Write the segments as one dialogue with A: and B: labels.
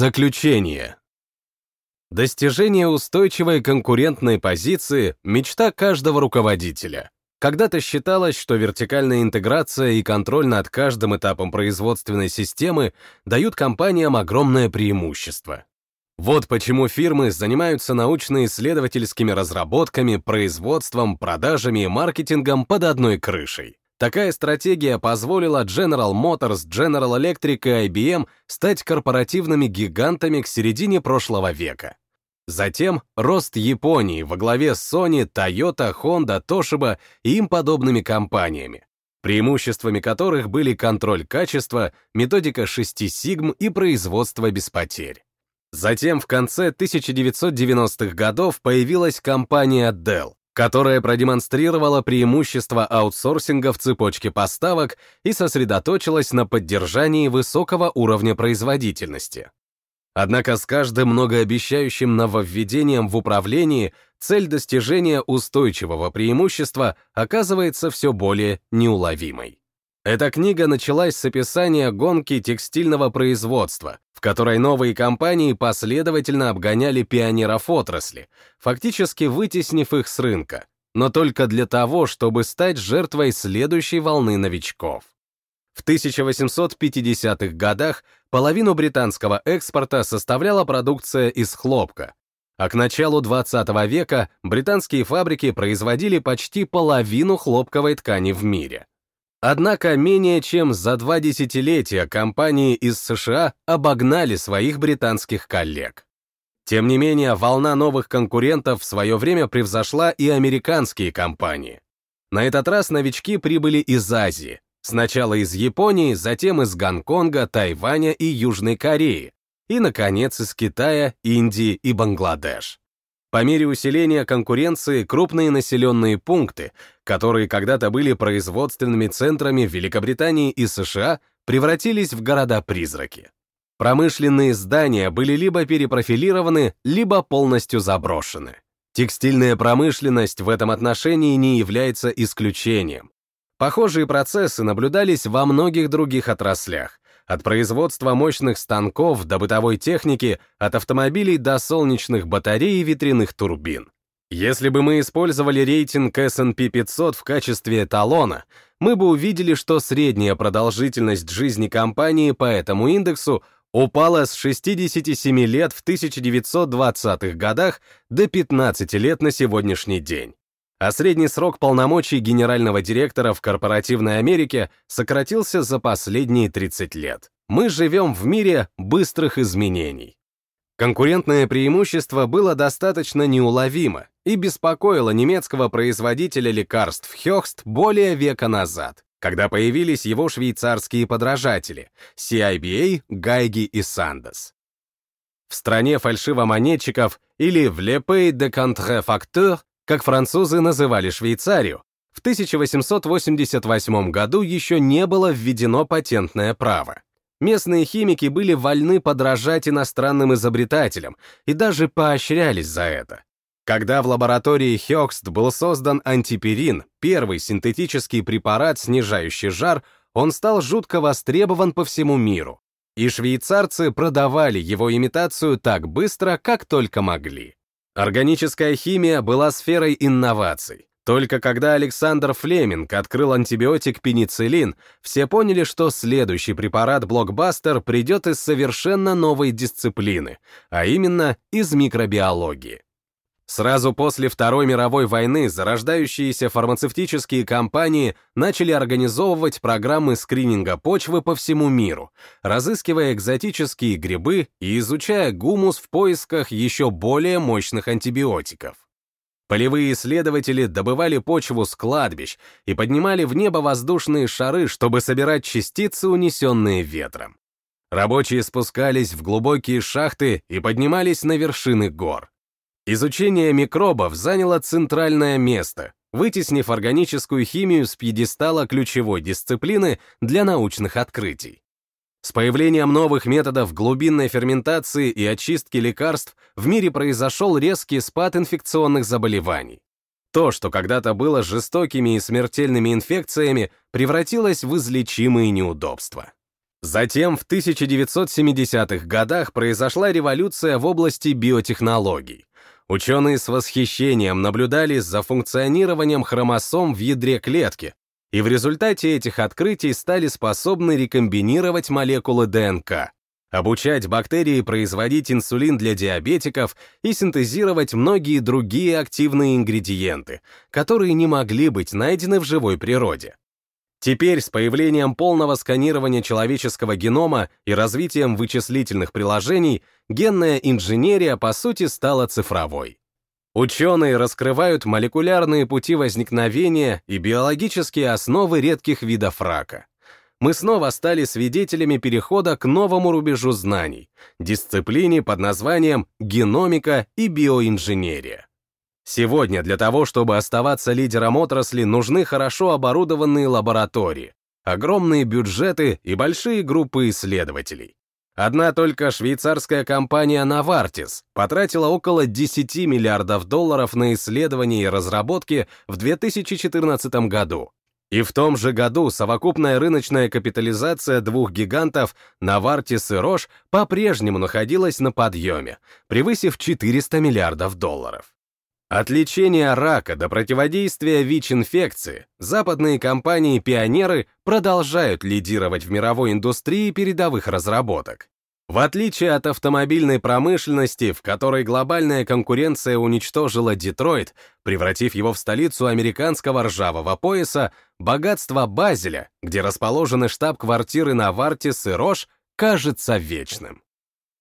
A: Заключение. Достижение устойчивой конкурентной позиции — мечта каждого руководителя. Когда-то считалось, что вертикальная интеграция и контроль над каждым этапом производственной системы дают компаниям огромное преимущество. Вот почему фирмы занимаются научно-исследовательскими разработками, производством, продажами и маркетингом под одной крышей. Такая стратегия позволила General Motors, General Electric и IBM стать корпоративными гигантами к середине прошлого века. Затем рост Японии во главе с Sony, Toyota, Honda, Toshiba и им подобными компаниями, преимуществами которых были контроль качества, методика 6 сигм и производство без потерь. Затем в конце 1990-х годов появилась компания Dell, которая продемонстрировала преимущество аутсорсинга в цепочке поставок и сосредоточилась на поддержании высокого уровня производительности. Однако с каждым многообещающим нововведением в управлении цель достижения устойчивого преимущества оказывается все более неуловимой. Эта книга началась с описания гонки текстильного производства, в которой новые компании последовательно обгоняли пионеров отрасли, фактически вытеснив их с рынка, но только для того, чтобы стать жертвой следующей волны новичков. В 1850-х годах половину британского экспорта составляла продукция из хлопка, а к началу 20 века британские фабрики производили почти половину хлопковой ткани в мире. Однако менее чем за два десятилетия компании из США обогнали своих британских коллег. Тем не менее, волна новых конкурентов в свое время превзошла и американские компании. На этот раз новички прибыли из Азии, сначала из Японии, затем из Гонконга, Тайваня и Южной Кореи, и, наконец, из Китая, Индии и Бангладеш. По мере усиления конкуренции крупные населенные пункты, которые когда-то были производственными центрами Великобритании и США, превратились в города-призраки. Промышленные здания были либо перепрофилированы, либо полностью заброшены. Текстильная промышленность в этом отношении не является исключением. Похожие процессы наблюдались во многих других отраслях, от производства мощных станков до бытовой техники, от автомобилей до солнечных батарей и ветряных турбин. Если бы мы использовали рейтинг S&P 500 в качестве эталона, мы бы увидели, что средняя продолжительность жизни компании по этому индексу упала с 67 лет в 1920-х годах до 15 лет на сегодняшний день а средний срок полномочий генерального директора в корпоративной Америке сократился за последние 30 лет. Мы живем в мире быстрых изменений. Конкурентное преимущество было достаточно неуловимо и беспокоило немецкого производителя лекарств Хёхст более века назад, когда появились его швейцарские подражатели CIBA, Гайги и Сандес. В стране фальшивомонетчиков или в Le Pays de как французы называли Швейцарию, в 1888 году еще не было введено патентное право. Местные химики были вольны подражать иностранным изобретателям и даже поощрялись за это. Когда в лаборатории Хёкст был создан антиперин, первый синтетический препарат, снижающий жар, он стал жутко востребован по всему миру. И швейцарцы продавали его имитацию так быстро, как только могли. Органическая химия была сферой инноваций. Только когда Александр Флеминг открыл антибиотик пенициллин, все поняли, что следующий препарат-блокбастер придет из совершенно новой дисциплины, а именно из микробиологии. Сразу после Второй мировой войны зарождающиеся фармацевтические компании начали организовывать программы скрининга почвы по всему миру, разыскивая экзотические грибы и изучая гумус в поисках еще более мощных антибиотиков. Полевые исследователи добывали почву с кладбищ и поднимали в небо воздушные шары, чтобы собирать частицы, унесенные ветром. Рабочие спускались в глубокие шахты и поднимались на вершины гор. Изучение микробов заняло центральное место, вытеснив органическую химию с пьедестала ключевой дисциплины для научных открытий. С появлением новых методов глубинной ферментации и очистки лекарств в мире произошел резкий спад инфекционных заболеваний. То, что когда-то было жестокими и смертельными инфекциями, превратилось в излечимые неудобства. Затем в 1970-х годах произошла революция в области биотехнологий. Ученые с восхищением наблюдали за функционированием хромосом в ядре клетки, и в результате этих открытий стали способны рекомбинировать молекулы ДНК, обучать бактерии производить инсулин для диабетиков и синтезировать многие другие активные ингредиенты, которые не могли быть найдены в живой природе. Теперь с появлением полного сканирования человеческого генома и развитием вычислительных приложений генная инженерия по сути стала цифровой. Ученые раскрывают молекулярные пути возникновения и биологические основы редких видов рака. Мы снова стали свидетелями перехода к новому рубежу знаний, дисциплине под названием геномика и биоинженерия. Сегодня для того, чтобы оставаться лидером отрасли, нужны хорошо оборудованные лаборатории, огромные бюджеты и большие группы исследователей. Одна только швейцарская компания Novartis потратила около 10 миллиардов долларов на исследования и разработки в 2014 году. И в том же году совокупная рыночная капитализация двух гигантов Novartis и Roche по-прежнему находилась на подъеме, превысив 400 миллиардов долларов. От лечения рака до противодействия ВИЧ-инфекции западные компании-пионеры продолжают лидировать в мировой индустрии передовых разработок. В отличие от автомобильной промышленности, в которой глобальная конкуренция уничтожила Детройт, превратив его в столицу американского ржавого пояса, богатство Базеля, где расположены штаб-квартиры Навартис и Рош, кажется вечным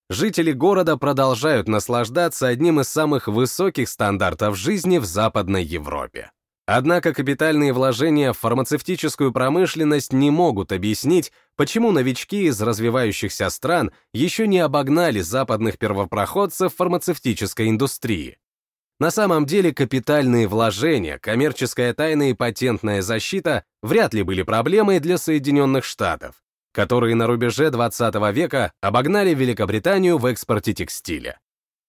A: жители города продолжают наслаждаться одним из самых высоких стандартов жизни в Западной Европе. Однако капитальные вложения в фармацевтическую промышленность не могут объяснить, почему новички из развивающихся стран еще не обогнали западных первопроходцев фармацевтической индустрии. На самом деле капитальные вложения, коммерческая тайна и патентная защита вряд ли были проблемой для Соединенных Штатов, которые на рубеже 20 века обогнали Великобританию в экспорте текстиля.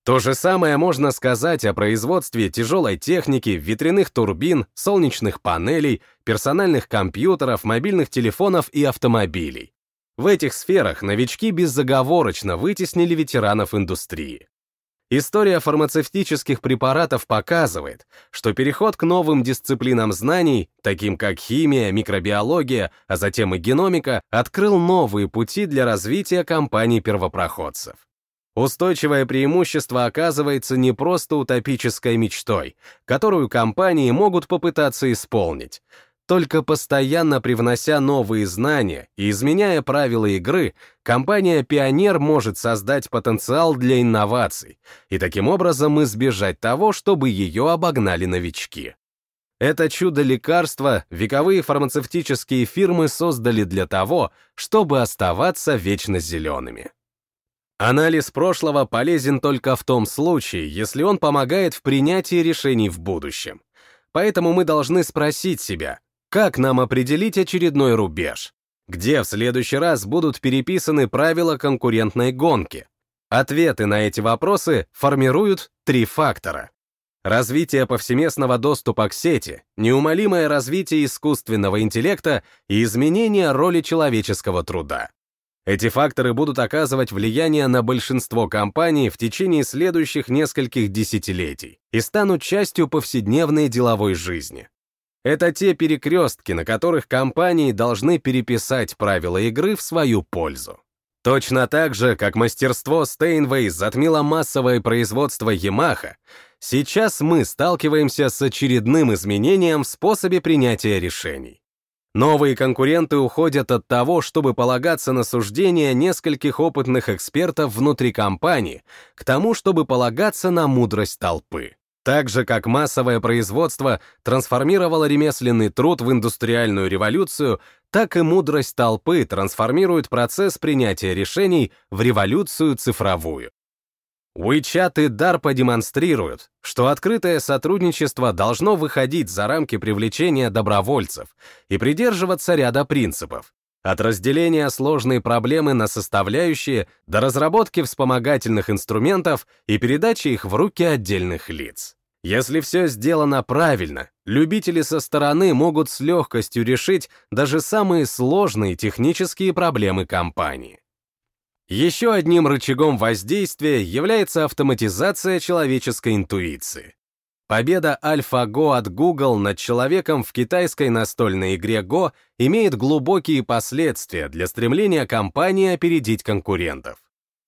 A: То же самое можно сказать о производстве тяжелой техники, ветряных турбин, солнечных панелей, персональных компьютеров, мобильных телефонов и автомобилей. В этих сферах новички безоговорочно вытеснили ветеранов индустрии. История фармацевтических препаратов показывает, что переход к новым дисциплинам знаний, таким как химия, микробиология, а затем и геномика, открыл новые пути для развития компаний-первопроходцев. Устойчивое преимущество оказывается не просто утопической мечтой, которую компании могут попытаться исполнить, только постоянно привнося новые знания и изменяя правила игры, компания «Пионер» может создать потенциал для инноваций и таким образом избежать того, чтобы ее обогнали новички. Это чудо лекарства вековые фармацевтические фирмы создали для того, чтобы оставаться вечно зелеными. Анализ прошлого полезен только в том случае, если он помогает в принятии решений в будущем. Поэтому мы должны спросить себя, как нам определить очередной рубеж? Где в следующий раз будут переписаны правила конкурентной гонки? Ответы на эти вопросы формируют три фактора. Развитие повсеместного доступа к сети, неумолимое развитие искусственного интеллекта и изменение роли человеческого труда. Эти факторы будут оказывать влияние на большинство компаний в течение следующих нескольких десятилетий и станут частью повседневной деловой жизни. Это те перекрестки, на которых компании должны переписать правила игры в свою пользу. Точно так же, как мастерство Steinway затмило массовое производство Yamaha, сейчас мы сталкиваемся с очередным изменением в способе принятия решений. Новые конкуренты уходят от того, чтобы полагаться на суждения нескольких опытных экспертов внутри компании, к тому, чтобы полагаться на мудрость толпы. Так же, как массовое производство трансформировало ремесленный труд в индустриальную революцию, так и мудрость толпы трансформирует процесс принятия решений в революцию цифровую. WeChat и DARPA демонстрируют, что открытое сотрудничество должно выходить за рамки привлечения добровольцев и придерживаться ряда принципов, от разделения сложной проблемы на составляющие до разработки вспомогательных инструментов и передачи их в руки отдельных лиц. Если все сделано правильно, любители со стороны могут с легкостью решить даже самые сложные технические проблемы компании. Еще одним рычагом воздействия является автоматизация человеческой интуиции. Победа AlphaGo от Google над человеком в китайской настольной игре Go имеет глубокие последствия для стремления компании опередить конкурентов.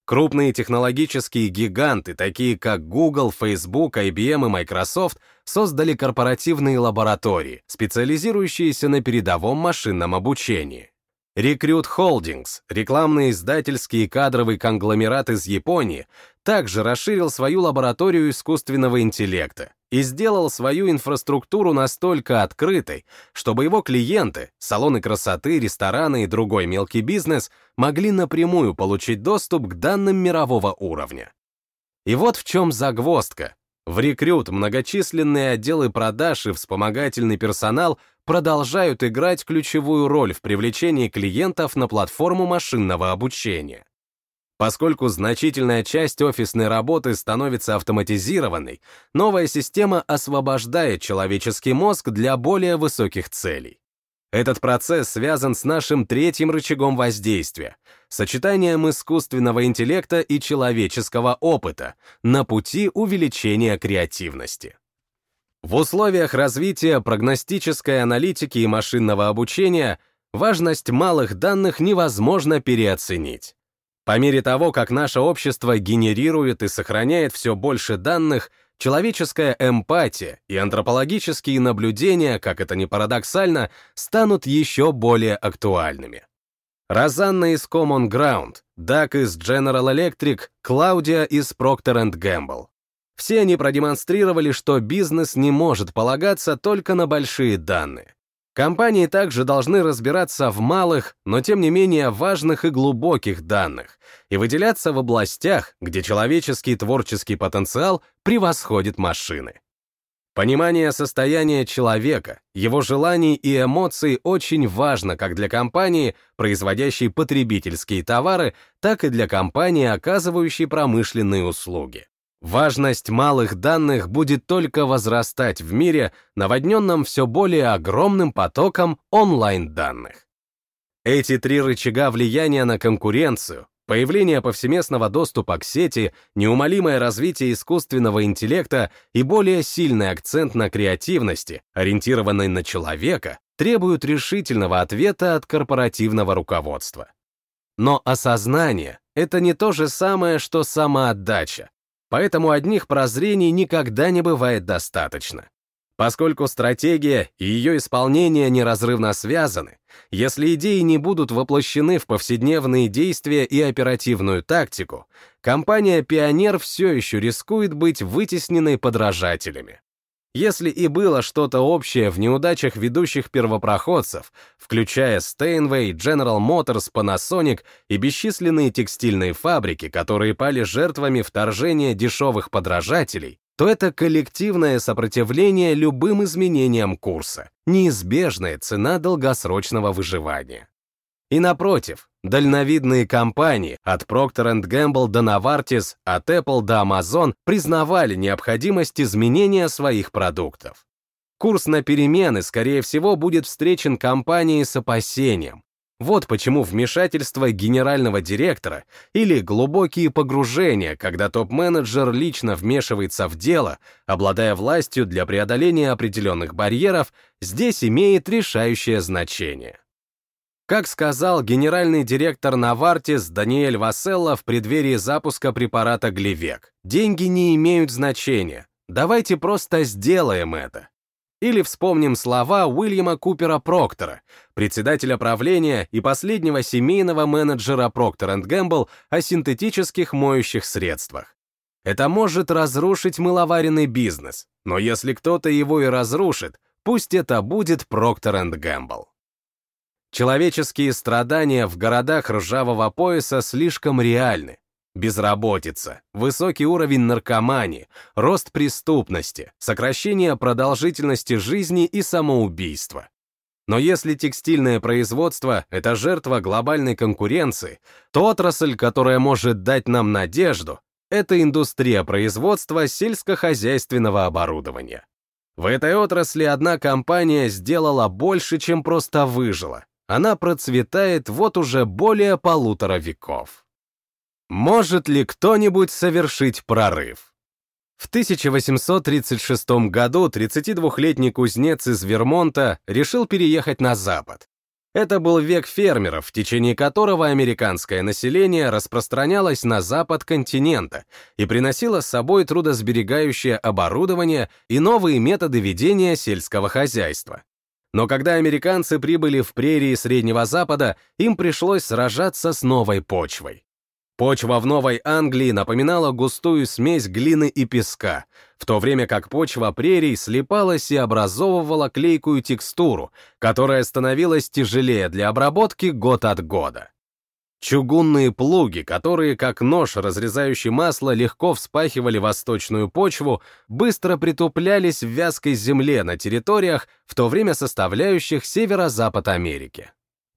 A: Крупные технологические гиганты, такие как Google, Facebook, IBM и Microsoft, создали корпоративные лаборатории, специализирующиеся на передовом машинном обучении. Recruit Holdings, рекламный издательский и кадровый конгломерат из Японии, также расширил свою лабораторию искусственного интеллекта и сделал свою инфраструктуру настолько открытой, чтобы его клиенты, салоны красоты, рестораны и другой мелкий бизнес могли напрямую получить доступ к данным мирового уровня. И вот в чем загвоздка. В рекрют многочисленные отделы продаж и вспомогательный персонал продолжают играть ключевую роль в привлечении клиентов на платформу машинного обучения. Поскольку значительная часть офисной работы становится автоматизированной, новая система освобождает человеческий мозг для более высоких целей. Этот процесс связан с нашим третьим рычагом воздействия — сочетанием искусственного интеллекта и человеческого опыта на пути увеличения креативности. В условиях развития прогностической аналитики и машинного обучения важность малых данных невозможно переоценить. По мере того, как наше общество генерирует и сохраняет все больше данных, человеческая эмпатия и антропологические наблюдения, как это ни парадоксально, станут еще более актуальными. Розанна из Common Ground, Дак из General Electric, Клаудия из Procter Gamble. Все они продемонстрировали, что бизнес не может полагаться только на большие данные. Компании также должны разбираться в малых, но тем не менее важных и глубоких данных и выделяться в областях, где человеческий творческий потенциал превосходит машины. Понимание состояния человека, его желаний и эмоций очень важно как для компании, производящей потребительские товары, так и для компании, оказывающей промышленные услуги. Важность малых данных будет только возрастать в мире, наводненном все более огромным потоком онлайн-данных. Эти три рычага влияния на конкуренцию, появление повсеместного доступа к сети, неумолимое развитие искусственного интеллекта и более сильный акцент на креативности, ориентированной на человека, требуют решительного ответа от корпоративного руководства. Но осознание — это не то же самое, что самоотдача, Поэтому одних прозрений никогда не бывает достаточно. Поскольку стратегия и ее исполнение неразрывно связаны, если идеи не будут воплощены в повседневные действия и оперативную тактику, компания «Пионер» все еще рискует быть вытесненной подражателями. Если и было что-то общее в неудачах ведущих первопроходцев, включая Steinway, General Motors, Panasonic и бесчисленные текстильные фабрики, которые пали жертвами вторжения дешевых подражателей, то это коллективное сопротивление любым изменениям курса, неизбежная цена долгосрочного выживания. И напротив, дальновидные компании от Procter Gamble до Novartis, от Apple до Amazon признавали необходимость изменения своих продуктов. Курс на перемены, скорее всего, будет встречен компанией с опасением. Вот почему вмешательство генерального директора или глубокие погружения, когда топ-менеджер лично вмешивается в дело, обладая властью для преодоления определенных барьеров, здесь имеет решающее значение. Как сказал генеральный директор Навартис Даниэль Васселла в преддверии запуска препарата Гливек, деньги не имеют значения, давайте просто сделаем это. Или вспомним слова Уильяма Купера Проктора, председателя правления и последнего семейного менеджера Procter Gamble о синтетических моющих средствах. Это может разрушить мыловаренный бизнес, но если кто-то его и разрушит, пусть это будет Procter Gamble. Человеческие страдания в городах ржавого пояса слишком реальны. Безработица, высокий уровень наркомании, рост преступности, сокращение продолжительности жизни и самоубийство. Но если текстильное производство — это жертва глобальной конкуренции, то отрасль, которая может дать нам надежду, это индустрия производства сельскохозяйственного оборудования. В этой отрасли одна компания сделала больше, чем просто выжила. Она процветает вот уже более полутора веков. Может ли кто-нибудь совершить прорыв? В 1836 году 32-летний кузнец из Вермонта решил переехать на запад. Это был век фермеров, в течение которого американское население распространялось на запад континента и приносило с собой трудосберегающее оборудование и новые методы ведения сельского хозяйства. Но когда американцы прибыли в прерии Среднего Запада, им пришлось сражаться с новой почвой. Почва в Новой Англии напоминала густую смесь глины и песка, в то время как почва прерий слипалась и образовывала клейкую текстуру, которая становилась тяжелее для обработки год от года. Чугунные плуги, которые, как нож, разрезающий масло, легко вспахивали восточную почву, быстро притуплялись в вязкой земле на территориях, в то время составляющих северо-запад Америки.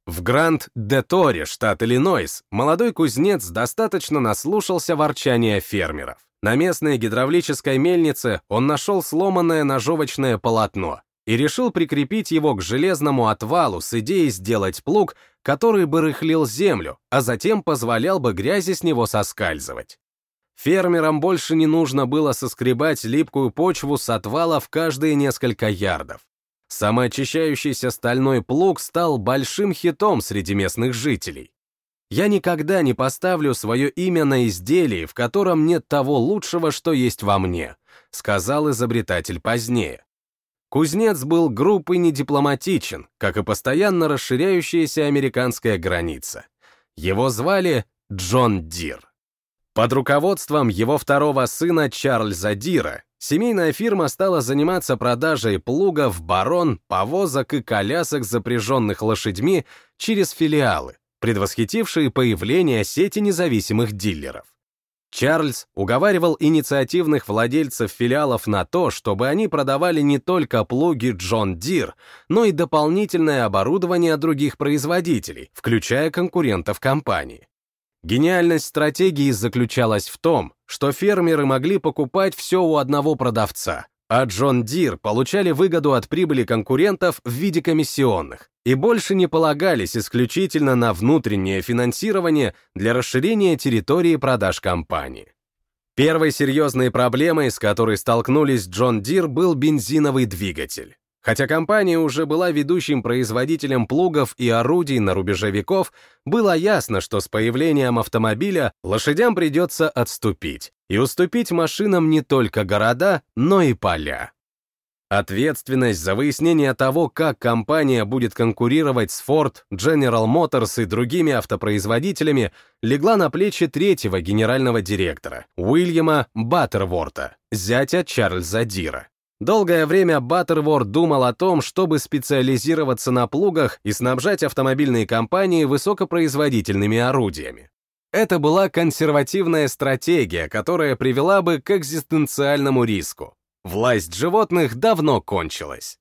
A: В Гранд-де-Торе, штат Иллинойс, молодой кузнец достаточно наслушался ворчания фермеров. На местной гидравлической мельнице он нашел сломанное ножовочное полотно и решил прикрепить его к железному отвалу с идеей сделать плуг, который бы рыхлил землю, а затем позволял бы грязи с него соскальзывать. Фермерам больше не нужно было соскребать липкую почву с отвала в каждые несколько ярдов. Самоочищающийся стальной плуг стал большим хитом среди местных жителей. Я никогда не поставлю свое имя на изделии, в котором нет того лучшего, что есть во мне, сказал изобретатель позднее. Кузнец был груб и недипломатичен, как и постоянно расширяющаяся американская граница. Его звали Джон Дир. Под руководством его второго сына Чарльза Дира семейная фирма стала заниматься продажей плугов, борон, повозок и колясок, запряженных лошадьми, через филиалы, предвосхитившие появление сети независимых дилеров. Чарльз уговаривал инициативных владельцев филиалов на то, чтобы они продавали не только плуги John Deere, но и дополнительное оборудование других производителей, включая конкурентов компании. Гениальность стратегии заключалась в том, что фермеры могли покупать все у одного продавца, а John Deere получали выгоду от прибыли конкурентов в виде комиссионных и больше не полагались исключительно на внутреннее финансирование для расширения территории продаж компании. Первой серьезной проблемой, с которой столкнулись Джон Дир, был бензиновый двигатель. Хотя компания уже была ведущим производителем плугов и орудий на рубеже веков, было ясно, что с появлением автомобиля лошадям придется отступить и уступить машинам не только города, но и поля. Ответственность за выяснение того, как компания будет конкурировать с Ford, General Motors и другими автопроизводителями, легла на плечи третьего генерального директора, Уильяма Баттерворта, зятя Чарльза Дира. Долгое время Баттерворт думал о том, чтобы специализироваться на плугах и снабжать автомобильные компании высокопроизводительными орудиями. Это была консервативная стратегия, которая привела бы к экзистенциальному риску. Власть животных давно кончилась.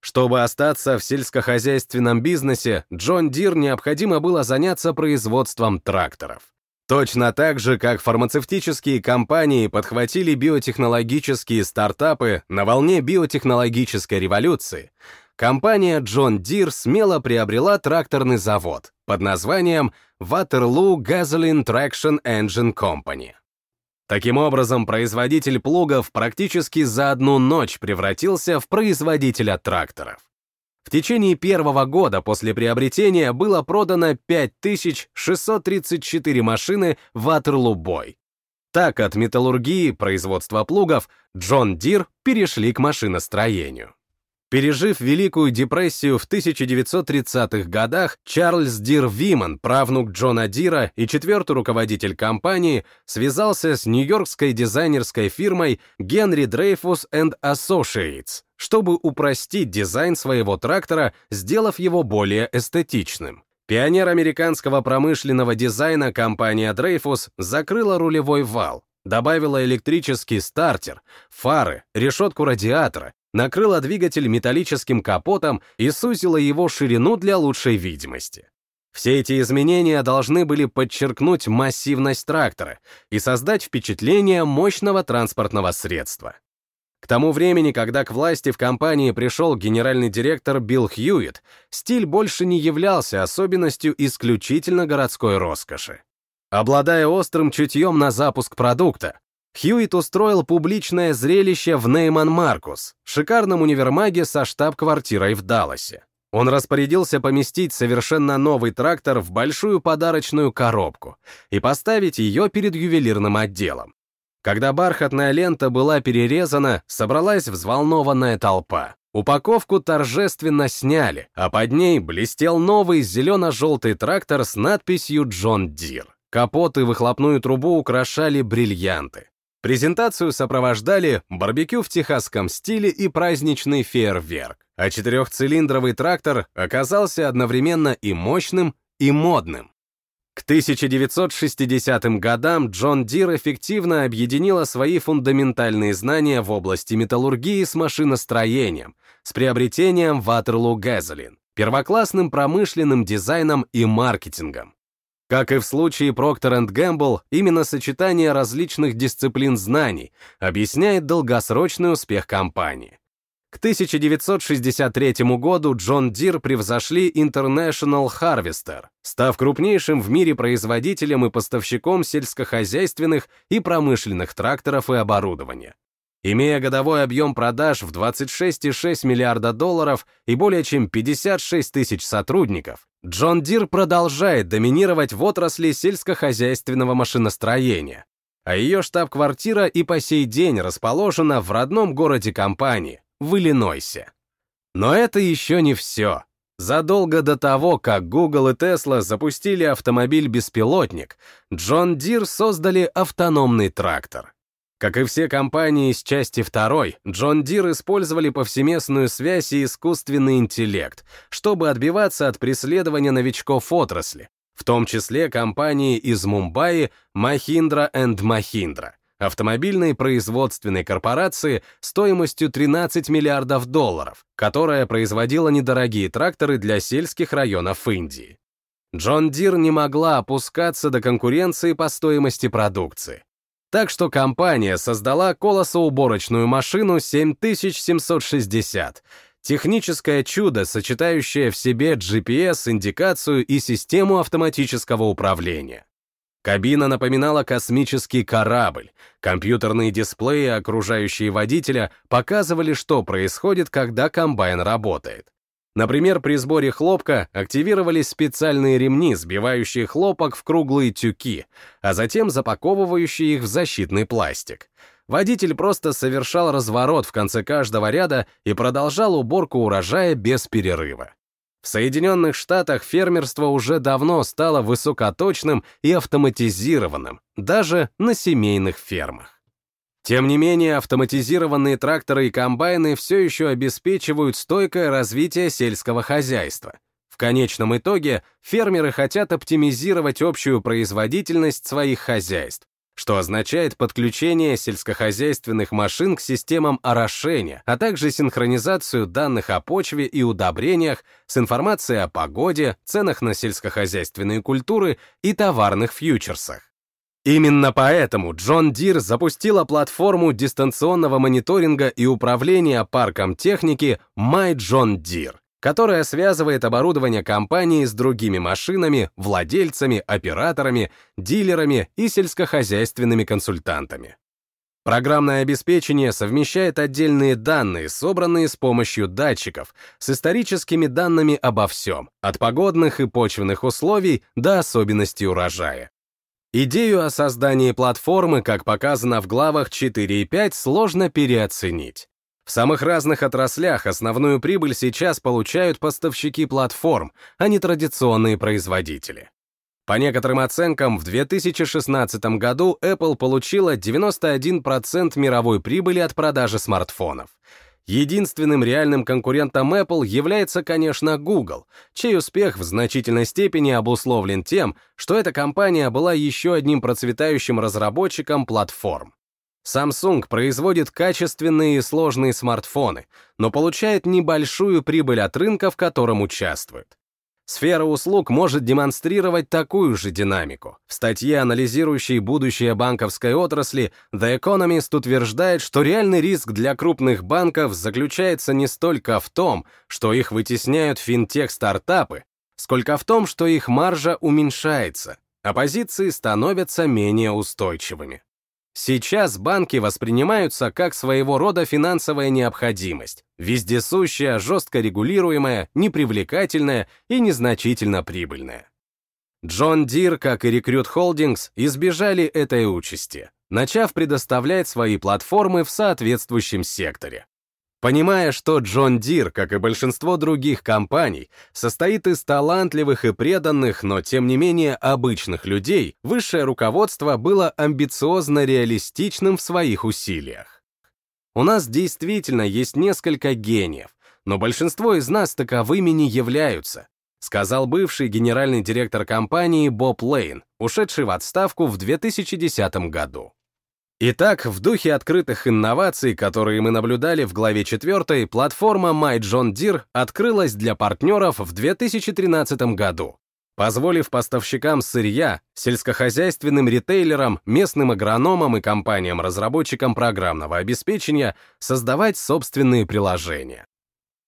A: Чтобы остаться в сельскохозяйственном бизнесе, John Deere необходимо было заняться производством тракторов. Точно так же, как фармацевтические компании подхватили биотехнологические стартапы на волне биотехнологической революции, компания John Deere смело приобрела тракторный завод под названием Waterloo Gasoline Traction Engine Company. Таким образом, производитель плугов практически за одну ночь превратился в производителя тракторов. В течение первого года после приобретения было продано 5634 машины Boy. Так от металлургии, производства плугов, John Deere перешли к машиностроению. Пережив Великую депрессию в 1930-х годах, Чарльз Дир Виман, правнук Джона Дира и четвертый руководитель компании, связался с нью-йоркской дизайнерской фирмой Henry Dreyfuss Associates, чтобы упростить дизайн своего трактора, сделав его более эстетичным. Пионер американского промышленного дизайна компания Dreyfuss закрыла рулевой вал, добавила электрический стартер, фары, решетку радиатора, накрыла двигатель металлическим капотом и сузила его ширину для лучшей видимости. Все эти изменения должны были подчеркнуть массивность трактора и создать впечатление мощного транспортного средства. К тому времени, когда к власти в компании пришел генеральный директор Билл Хьюитт, стиль больше не являлся особенностью исключительно городской роскоши. Обладая острым чутьем на запуск продукта, Хьюитт устроил публичное зрелище в Neiman Marcus, шикарном универмаге со штаб-квартирой в Далласе. Он распорядился поместить совершенно новый трактор в большую подарочную коробку и поставить ее перед ювелирным отделом. Когда бархатная лента была перерезана, собралась взволнованная толпа. Упаковку торжественно сняли, а под ней блестел новый зелено-желтый трактор с надписью «John Deere». Капот и выхлопную трубу украшали бриллианты. Презентацию сопровождали барбекю в техасском стиле и праздничный фейерверк, а четырехцилиндровый трактор оказался одновременно и мощным, и модным. К 1960 годам John Deere эффективно объединила свои фундаментальные знания в области металлургии с машиностроением, с приобретением Waterloo Gasoline, первоклассным промышленным дизайном и маркетингом. Как и в случае Procter & Gamble, именно сочетание различных дисциплин знаний объясняет долгосрочный успех компании. К 1963 году John Deere превзошли International Harvester, став крупнейшим в мире производителем и поставщиком сельскохозяйственных и промышленных тракторов и оборудования. Имея годовой объем продаж в 26,6 миллиарда долларов и более чем 56 тысяч сотрудников, John Deere продолжает доминировать в отрасли сельскохозяйственного машиностроения, а ее штаб-квартира и по сей день расположена в родном городе компании, в Иллинойсе. Но это еще не все. Задолго до того, как Google и Tesla запустили автомобиль-беспилотник, Джон Дир создали автономный трактор. Как и все компании из части второй, Джон Дир использовали повсеместную связь и искусственный интеллект, чтобы отбиваться от преследования новичков отрасли, в том числе компании из Мумбаи Mahindra Mahindra автомобильной производственной корпорации стоимостью 13 миллиардов долларов, которая производила недорогие тракторы для сельских районов Индии. Джон Дир не могла опускаться до конкуренции по стоимости продукции. Так что компания создала колосоуборочную машину 7760, техническое чудо, сочетающее в себе GPS, индикацию и систему автоматического управления. Кабина напоминала космический корабль. Компьютерные дисплеи, окружающие водителя, показывали, что происходит, когда комбайн работает. Например, при сборе хлопка активировались специальные ремни, сбивающие хлопок в круглые тюки, а затем запаковывающие их в защитный пластик. Водитель просто совершал разворот в конце каждого ряда и продолжал уборку урожая без перерыва. В Соединенных Штатах фермерство уже давно стало высокоточным и автоматизированным, даже на семейных фермах. Тем не менее, автоматизированные тракторы и комбайны все еще обеспечивают стойкое развитие сельского хозяйства. В конечном итоге фермеры хотят оптимизировать общую производительность своих хозяйств, что означает подключение сельскохозяйственных машин к системам орошения, а также синхронизацию данных о почве и удобрениях с информацией о погоде, ценах на сельскохозяйственные культуры и товарных фьючерсах. Именно поэтому Джон Дир запустила платформу дистанционного мониторинга и управления парком техники My John Deere, которая связывает оборудование компании с другими машинами, владельцами, операторами, дилерами и сельскохозяйственными консультантами. Программное обеспечение совмещает отдельные данные, собранные с помощью датчиков, с историческими данными обо всем, от погодных и почвенных условий до особенностей урожая. Идею о создании платформы, как показано в главах 4 и 5, сложно переоценить. В самых разных отраслях основную прибыль сейчас получают поставщики платформ, а не традиционные производители. По некоторым оценкам, в 2016 году Apple получила 91% мировой прибыли от продажи смартфонов. Единственным реальным конкурентом Apple является, конечно, Google, чей успех в значительной степени обусловлен тем, что эта компания была еще одним процветающим разработчиком платформ. Samsung производит качественные и сложные смартфоны, но получает небольшую прибыль от рынка, в котором участвует. Сфера услуг может демонстрировать такую же динамику. В статье, анализирующей будущее банковской отрасли, The Economist утверждает, что реальный риск для крупных банков заключается не столько в том, что их вытесняют финтех-стартапы, сколько в том, что их маржа уменьшается, а позиции становятся менее устойчивыми. Сейчас банки воспринимаются как своего рода финансовая необходимость, вездесущая, жестко регулируемая, непривлекательная и незначительно прибыльная. Джон Дир, как и Recruit Holdings, избежали этой участи, начав предоставлять свои платформы в соответствующем секторе. Понимая, что Джон Дир, как и большинство других компаний, состоит из талантливых и преданных, но тем не менее обычных людей, высшее руководство было амбициозно реалистичным в своих усилиях. У нас действительно есть несколько гениев, но большинство из нас таковыми не являются, сказал бывший генеральный директор компании Боб Лейн, ушедший в отставку в 2010 году. Итак, в духе открытых инноваций, которые мы наблюдали в главе 4, платформа MyJohnDeere открылась для партнеров в 2013 году, позволив поставщикам сырья, сельскохозяйственным ритейлерам, местным агрономам и компаниям-разработчикам программного обеспечения создавать собственные приложения.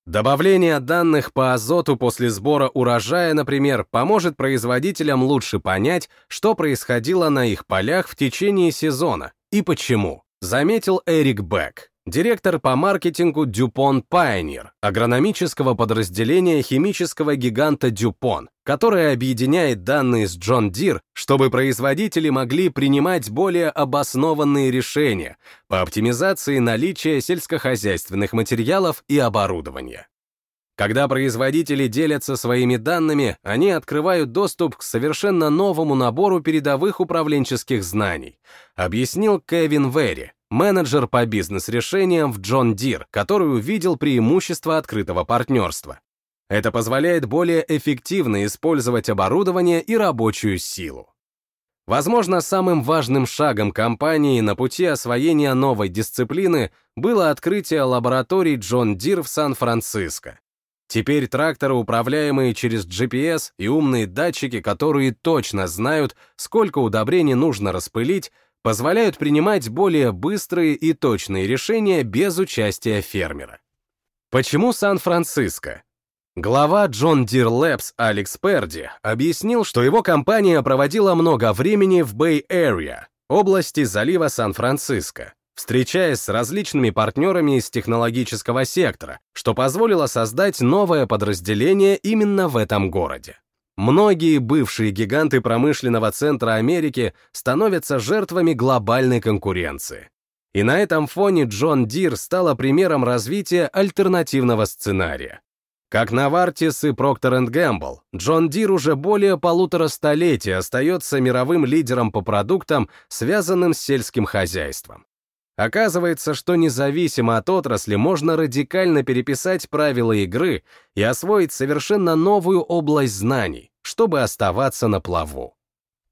A: Добавление данных по азоту после сбора урожая, например, поможет производителям лучше понять, что происходило на их полях в течение сезона, и почему, заметил Эрик Бек, директор по маркетингу DuPont Pioneer, агрономического подразделения химического гиганта DuPont, которое объединяет данные с John Deere, чтобы производители могли принимать более обоснованные решения по оптимизации наличия сельскохозяйственных материалов и оборудования. Когда производители делятся своими данными, они открывают доступ к совершенно новому набору передовых управленческих знаний, объяснил Кевин Верри, менеджер по бизнес-решениям в John Deere, который увидел преимущество открытого партнерства. Это позволяет более эффективно использовать оборудование и рабочую силу. Возможно, самым важным шагом компании на пути освоения новой дисциплины было открытие лабораторий John Deere в Сан-Франциско. Теперь тракторы, управляемые через GPS и умные датчики, которые точно знают, сколько удобрений нужно распылить, позволяют принимать более быстрые и точные решения без участия фермера. Почему Сан-Франциско? Глава John Deere Labs Алекс Перди объяснил, что его компания проводила много времени в Bay Area, области залива Сан-Франциско, встречаясь с различными партнерами из технологического сектора, что позволило создать новое подразделение именно в этом городе. Многие бывшие гиганты промышленного центра Америки становятся жертвами глобальной конкуренции. И на этом фоне Джон Дир стала примером развития альтернативного сценария. Как Новартис и Procter & Gamble, Джон Дир уже более полутора столетий остается мировым лидером по продуктам, связанным с сельским хозяйством. Оказывается, что независимо от отрасли можно радикально переписать правила игры и освоить совершенно новую область знаний, чтобы оставаться на плаву.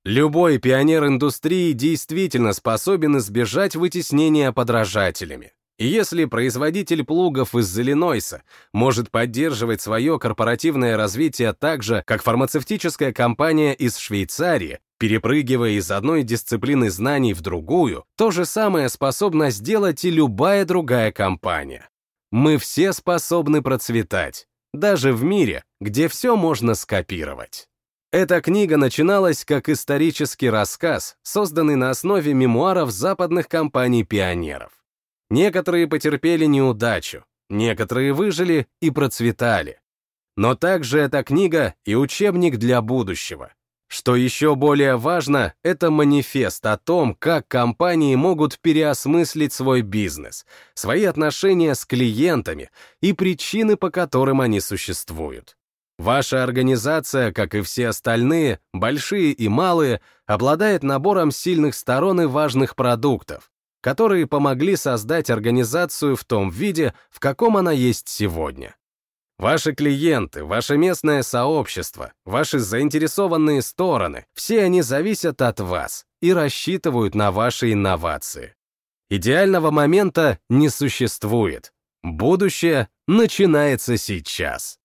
A: Любой пионер индустрии действительно способен избежать вытеснения подражателями. И если производитель плугов из Иллинойса может поддерживать свое корпоративное развитие так же, как фармацевтическая компания из Швейцарии, перепрыгивая из одной дисциплины знаний в другую, то же самое способна сделать и любая другая компания. Мы все способны процветать, даже в мире, где все можно скопировать. Эта книга начиналась как исторический рассказ, созданный на основе мемуаров западных компаний-пионеров. Некоторые потерпели неудачу, некоторые выжили и процветали. Но также эта книга и учебник для будущего. Что еще более важно, это манифест о том, как компании могут переосмыслить свой бизнес, свои отношения с клиентами и причины, по которым они существуют. Ваша организация, как и все остальные, большие и малые, обладает набором сильных сторон и важных продуктов, которые помогли создать организацию в том виде, в каком она есть сегодня. Ваши клиенты, ваше местное сообщество, ваши заинтересованные стороны, все они зависят от вас и рассчитывают на ваши инновации. Идеального момента не существует. Будущее начинается сейчас.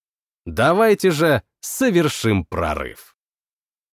A: Давайте же совершим прорыв.